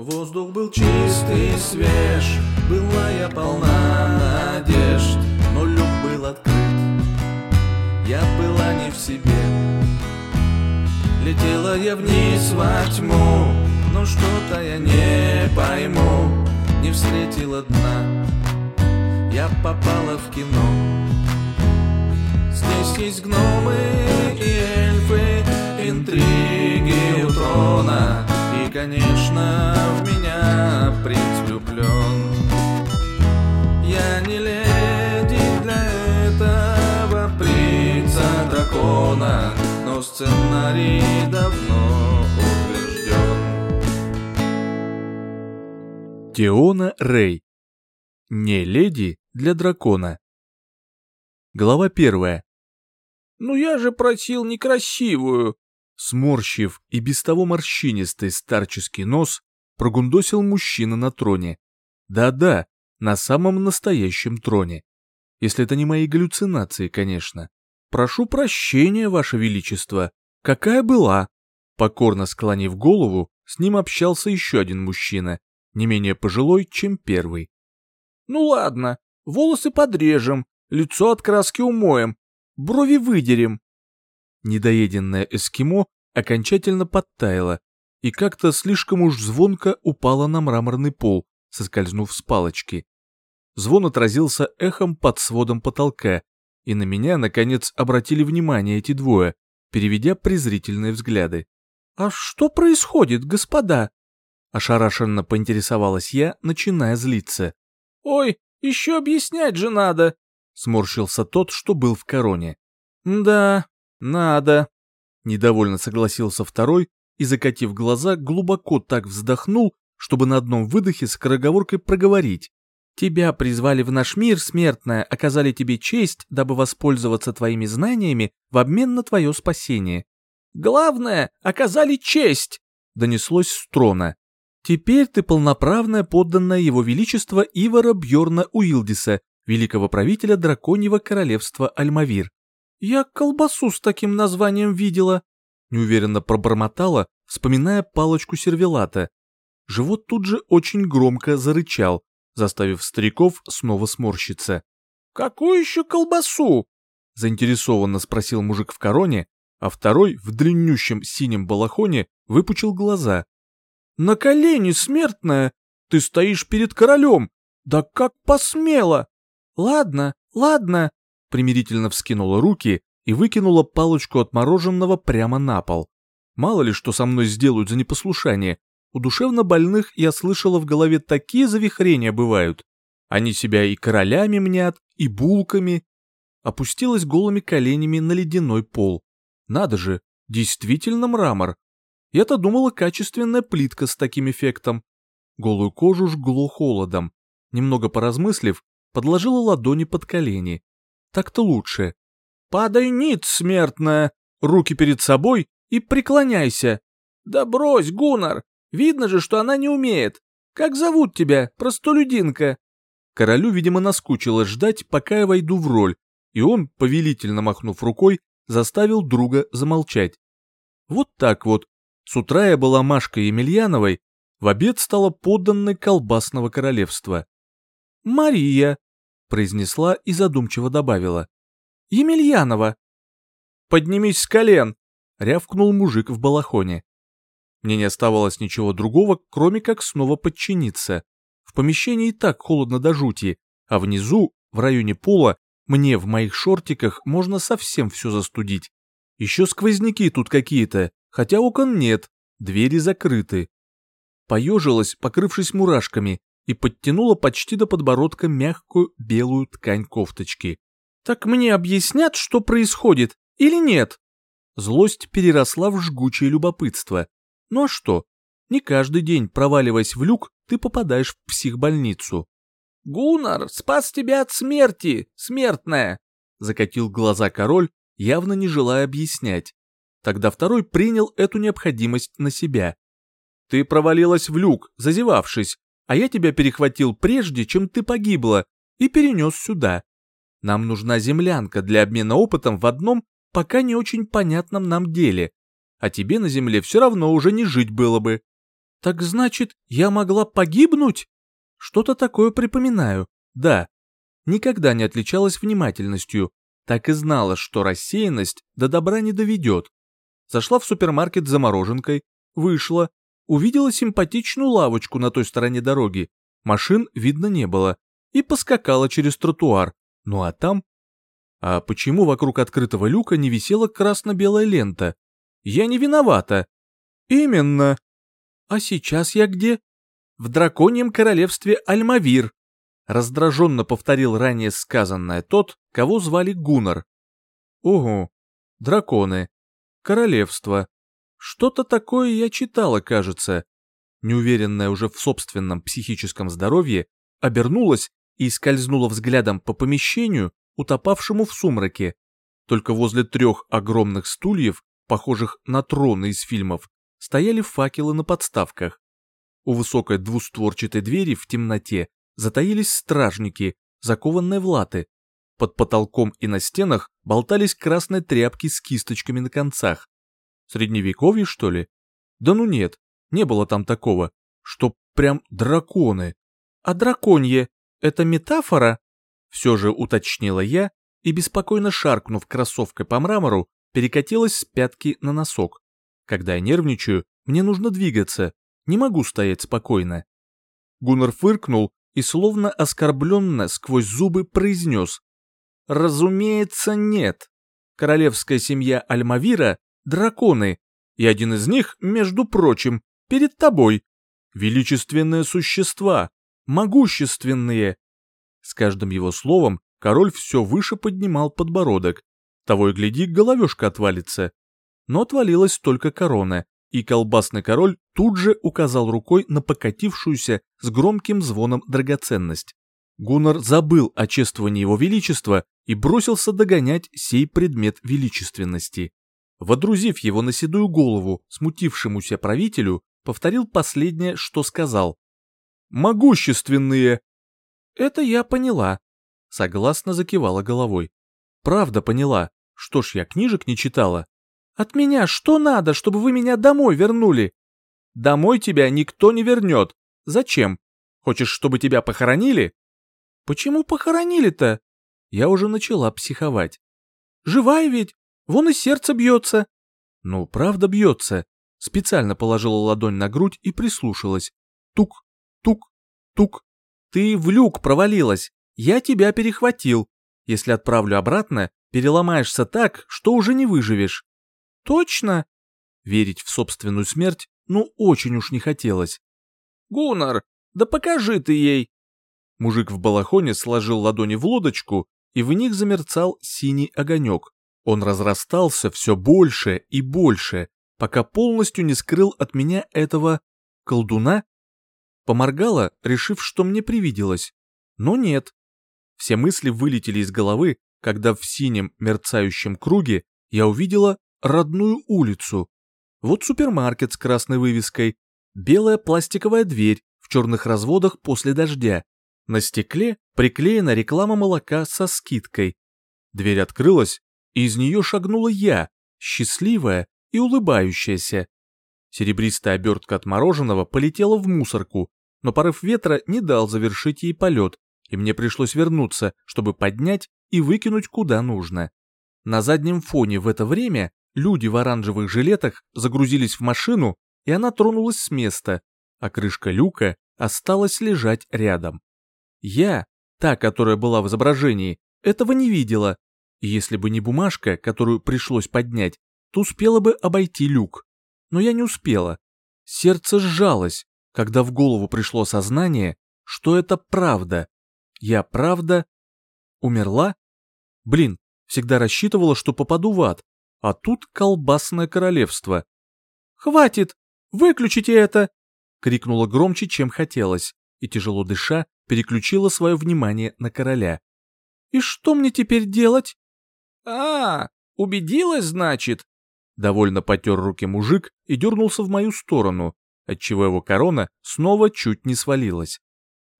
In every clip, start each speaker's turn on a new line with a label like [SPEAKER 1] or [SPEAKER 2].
[SPEAKER 1] Воздух был чистый свеж, была я полна надежд, но люк был открыт, я была не в себе. Летела я вниз во тьму, но что-то я не пойму, не встретила дна, я попала в кино. Здесь есть гномы и эльфы, интриги конечно, в меня принц влюблен. Я не леди для этого принца дракона, но сценарий давно утвержден.
[SPEAKER 2] Теона Рэй. Не леди для дракона. Глава первая.
[SPEAKER 3] «Ну я же просил некрасивую!»
[SPEAKER 2] Сморщив и без того морщинистый старческий нос, прогундосил мужчина на троне. Да-да, на самом настоящем троне. Если это не мои галлюцинации, конечно. Прошу прощения, Ваше Величество. Какая была? Покорно склонив голову, с ним общался еще один мужчина, не менее пожилой, чем первый.
[SPEAKER 3] «Ну ладно, волосы подрежем, лицо от краски умоем, брови выдерем,
[SPEAKER 2] Недоеденное эскимо а окончательно подтаяло и как-то слишком уж звонко упало на мраморный пол, соскользнув с палочки. Звон отразился эхом под сводом потолка, и на меня, наконец, обратили внимание эти двое, переведя презрительные взгляды.
[SPEAKER 3] «А что происходит, господа?»
[SPEAKER 2] Ошарашенно поинтересовалась я, начиная злиться.
[SPEAKER 3] «Ой, еще объяснять же надо!»
[SPEAKER 2] Сморщился тот, что был в короне.
[SPEAKER 3] «Да, надо!»
[SPEAKER 2] Недовольно согласился второй и, закатив глаза, глубоко так вздохнул, чтобы на одном выдохе с скороговоркой проговорить.
[SPEAKER 3] «Тебя призвали в наш мир, смертная, оказали тебе честь, дабы воспользоваться твоими знаниями в обмен на твое спасение». «Главное, оказали честь!» — донеслось с трона. «Теперь ты полноправная подданная его величества Ивара Бьорна Уилдиса, великого правителя драконьего королевства Альмавир. Я колбасу с таким названием видела!» Неуверенно пробормотала, вспоминая палочку сервелата. Живот тут же очень громко зарычал, заставив стариков снова сморщиться. «Какую еще колбасу?» — заинтересованно спросил мужик в короне, а второй в длиннющем синем балахоне выпучил глаза. «На колени, смертная! Ты стоишь перед королем! Да как посмела!» «Ладно, ладно!» примирительно вскинула руки и выкинула палочку от мороженого прямо на пол. Мало ли что со мной сделают за непослушание. У душевно больных я слышала в голове такие завихрения бывают. Они себя и королями мнят, и булками. Опустилась голыми коленями на ледяной пол. Надо же, действительно мрамор. Я-то думала качественная плитка с таким эффектом. Голую кожу жгло холодом. Немного поразмыслив, подложила ладони под колени. Так-то лучше. Падай ниц, смертная, руки перед собой и преклоняйся. Да брось, Гунар, видно же, что она не умеет. Как зовут тебя, простолюдинка? Королю, видимо, наскучило ждать, пока я войду в роль, и он, повелительно махнув рукой, заставил друга замолчать. Вот так вот. С утра я была Машкой Емельяновой, в обед стала подданной колбасного королевства. «Мария», произнесла и задумчиво добавила. «Емельянова!» «Поднимись с колен!» — рявкнул мужик в балахоне. Мне не оставалось ничего другого, кроме как снова подчиниться. В помещении и так холодно до жути, а внизу, в районе пола, мне в моих шортиках можно совсем все застудить. Еще сквозняки тут какие-то, хотя окон нет, двери закрыты. Поежилась, покрывшись мурашками, и подтянула почти до подбородка мягкую белую ткань кофточки. «Так мне объяснят, что происходит, или нет?» Злость переросла в жгучее любопытство. «Ну а что? Не каждый день, проваливаясь в люк, ты попадаешь в психбольницу». «Гуннар, спас тебя от смерти, смертная!» Закатил глаза король, явно не желая объяснять. Тогда второй принял эту необходимость на себя. «Ты провалилась в люк, зазевавшись, а я тебя перехватил прежде, чем ты погибла, и перенес сюда. Нам нужна землянка для обмена опытом в одном, пока не очень понятном нам деле. А тебе на земле все равно уже не жить было бы. Так значит, я могла погибнуть? Что-то такое припоминаю, да. Никогда не отличалась внимательностью, так и знала, что рассеянность до добра не доведет. Зашла в супермаркет за мороженкой, вышла, увидела симпатичную лавочку на той стороне дороги. Машин видно не было. И поскакала через тротуар. Ну а там... А почему вокруг открытого люка не висела красно-белая лента? Я не виновата. Именно. А сейчас я где? В драконьем королевстве Альмавир. Раздраженно повторил ранее сказанное тот, кого звали Гунар. Ого, драконы, королевство, что-то такое я читала, кажется. Неуверенная уже в собственном психическом здоровье, обернулась и скользнула взглядом по помещению, утопавшему в сумраке. Только возле трех огромных стульев, похожих на троны из фильмов, стояли факелы на подставках. У высокой двустворчатой двери в темноте затаились стражники, закованные в латы. Под потолком и на стенах болтались красные тряпки с кисточками на концах. Средневековье, что ли? Да ну нет, не было там такого, что прям драконы. А драконье — это метафора? Все же уточнила я и, беспокойно шаркнув кроссовкой по мрамору, перекатилась с пятки на носок. Когда я нервничаю, мне нужно двигаться, не могу стоять спокойно. Гуннер фыркнул и словно оскорбленно сквозь зубы произнес. «Разумеется, нет. Королевская семья Альмавира драконы, и один из них, между прочим, перед тобой. Величественные существа, могущественные. С каждым его словом король все выше поднимал подбородок. Того и гляди, головешка отвалится. Но отвалилась только корона, и колбасный король тут же указал рукой на покатившуюся с громким звоном драгоценность. Гуннар забыл о чествовании его величества и бросился догонять сей предмет величественности. Водрузив его на седую голову, смутившемуся правителю, повторил последнее, что сказал. «Могущественные!» «Это я поняла», — согласно закивала головой. «Правда поняла. Что ж, я книжек не читала. От меня что надо, чтобы вы меня домой вернули? Домой тебя никто не вернет. Зачем? Хочешь, чтобы тебя похоронили? Почему похоронили-то? Я уже начала психовать. Живая ведь? Вон и сердце бьется. Ну, правда бьется. Специально положила ладонь на грудь и прислушалась. Тук, тук, тук. Ты в люк провалилась. Я тебя перехватил. Если отправлю обратно, переломаешься так, что уже не выживешь. Точно? Верить в собственную смерть, ну, очень уж не хотелось. Гунар, да покажи ты ей. Мужик в балахоне сложил ладони в лодочку, и в них замерцал синий огонек. Он разрастался все больше и больше, пока полностью не скрыл от меня этого колдуна. Поморгала, решив, что мне привиделось. Но нет. Все мысли вылетели из головы, когда в синем мерцающем круге я увидела родную улицу. Вот супермаркет с красной вывеской, белая пластиковая дверь в черных разводах после дождя. На стекле приклеена реклама молока со скидкой. Дверь открылась, из нее шагнула я, счастливая и улыбающаяся. Серебристая обертка от мороженого полетела в мусорку, но порыв ветра не дал завершить ей полет, и мне пришлось вернуться, чтобы поднять и выкинуть куда нужно. На заднем фоне в это время люди в оранжевых жилетах загрузились в машину, и она тронулась с места, а крышка люка осталась лежать рядом. Я, та, которая была в изображении, этого не видела, если бы не бумажка, которую пришлось поднять, то успела бы обойти люк. Но я не успела. Сердце сжалось, когда в голову пришло сознание, что это правда. Я правда... Умерла? Блин, всегда рассчитывала, что попаду в ад. А тут колбасное королевство. «Хватит! Выключите это!» — крикнула громче, чем хотелось, и, тяжело дыша, переключила свое внимание на короля. «И что мне теперь делать?» «А, убедилась, значит?» Довольно потер руки мужик и дернулся в мою сторону, отчего его корона снова чуть не свалилась.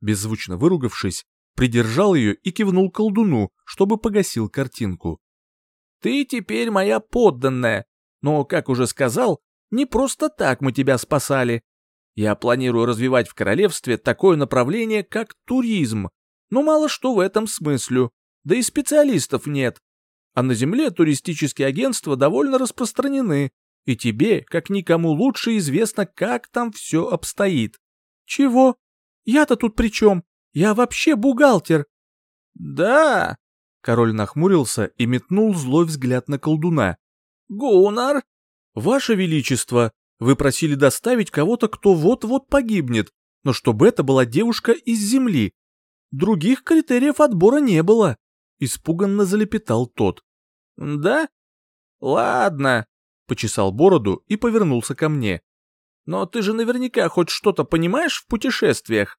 [SPEAKER 3] Беззвучно выругавшись, придержал ее и кивнул колдуну, чтобы погасил картинку. «Ты теперь моя подданная, но, как уже сказал, не просто так мы тебя спасали. Я планирую развивать в королевстве такое направление, как туризм, но мало что в этом смыслю, да и специалистов нет а на Земле туристические агентства довольно распространены, и тебе, как никому лучше, известно, как там все обстоит. Чего? Я-то тут при чем? Я вообще бухгалтер. Да. Король нахмурился и метнул злой взгляд на колдуна. Гунар? Ваше Величество, вы просили доставить кого-то, кто вот-вот погибнет, но чтобы это была девушка из земли. Других критериев отбора не было. — испуганно залепетал тот. «Да? Ладно», — почесал бороду и повернулся ко мне. «Но ты же наверняка хоть что-то понимаешь в путешествиях?»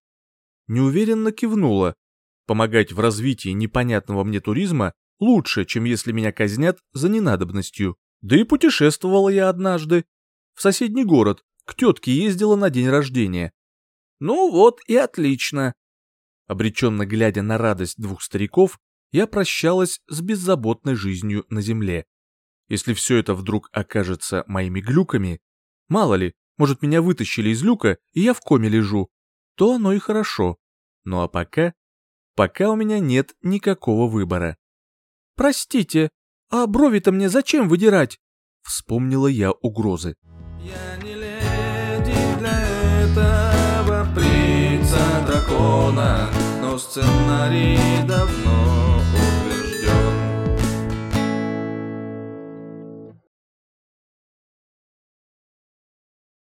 [SPEAKER 3] Неуверенно кивнула. Помогать в развитии непонятного мне туризма лучше, чем если меня казнят за ненадобностью. Да и путешествовала я однажды. В соседний город, к тетке ездила на день рождения. «Ну вот и отлично», обреченно глядя на радость двух стариков, я прощалась с беззаботной жизнью на земле. Если все это вдруг окажется моими глюками, мало ли, может, меня вытащили из люка, и я в коме лежу, то оно и хорошо. Ну а пока... Пока у меня нет никакого выбора. «Простите, а брови-то мне зачем выдирать?» Вспомнила я угрозы.
[SPEAKER 1] «Я не леди для этого, птица дракона» oszcenari dawno